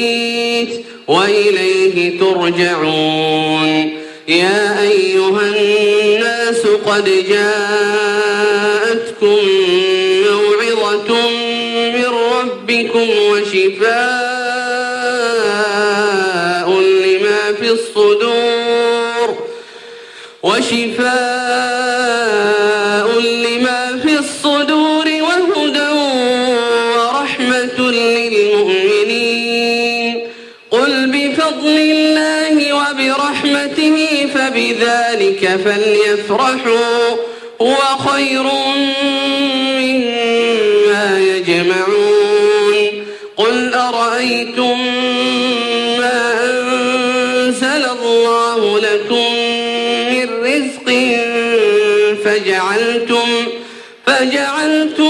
ويميت وإليه ترجعون. يا أيها الناس قد جاءتكم موعظة من ربكم وشفاء لما في الصدور وشفاء فبذلك فليفرحوا هو خير مما يجمعون. قل أرأيتم ما أنزل الله لكم من رزق فجعلتم فجعلتم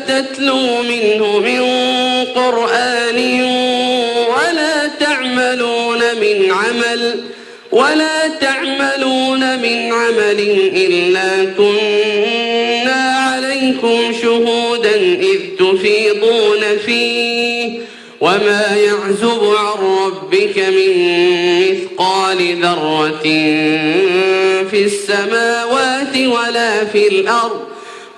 تتلو منه من قرآن ولا تعملون من عمل ولا تعملون من عمل إلا كنا عليكم شهودا إذ تفيضون فيه وما يعزب عن ربك من مثقال ذرة في السماوات ولا في الأرض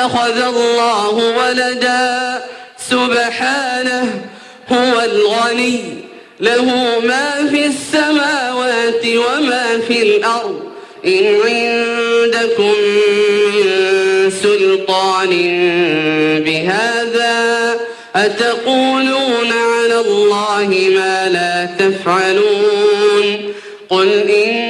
اتخذ الله ولدا. سبحانه هو الغني. له ما في السماوات وما في الأرض. إن عندكم من سلطان بهذا أتقولون على الله ما لا تفعلون. قل إن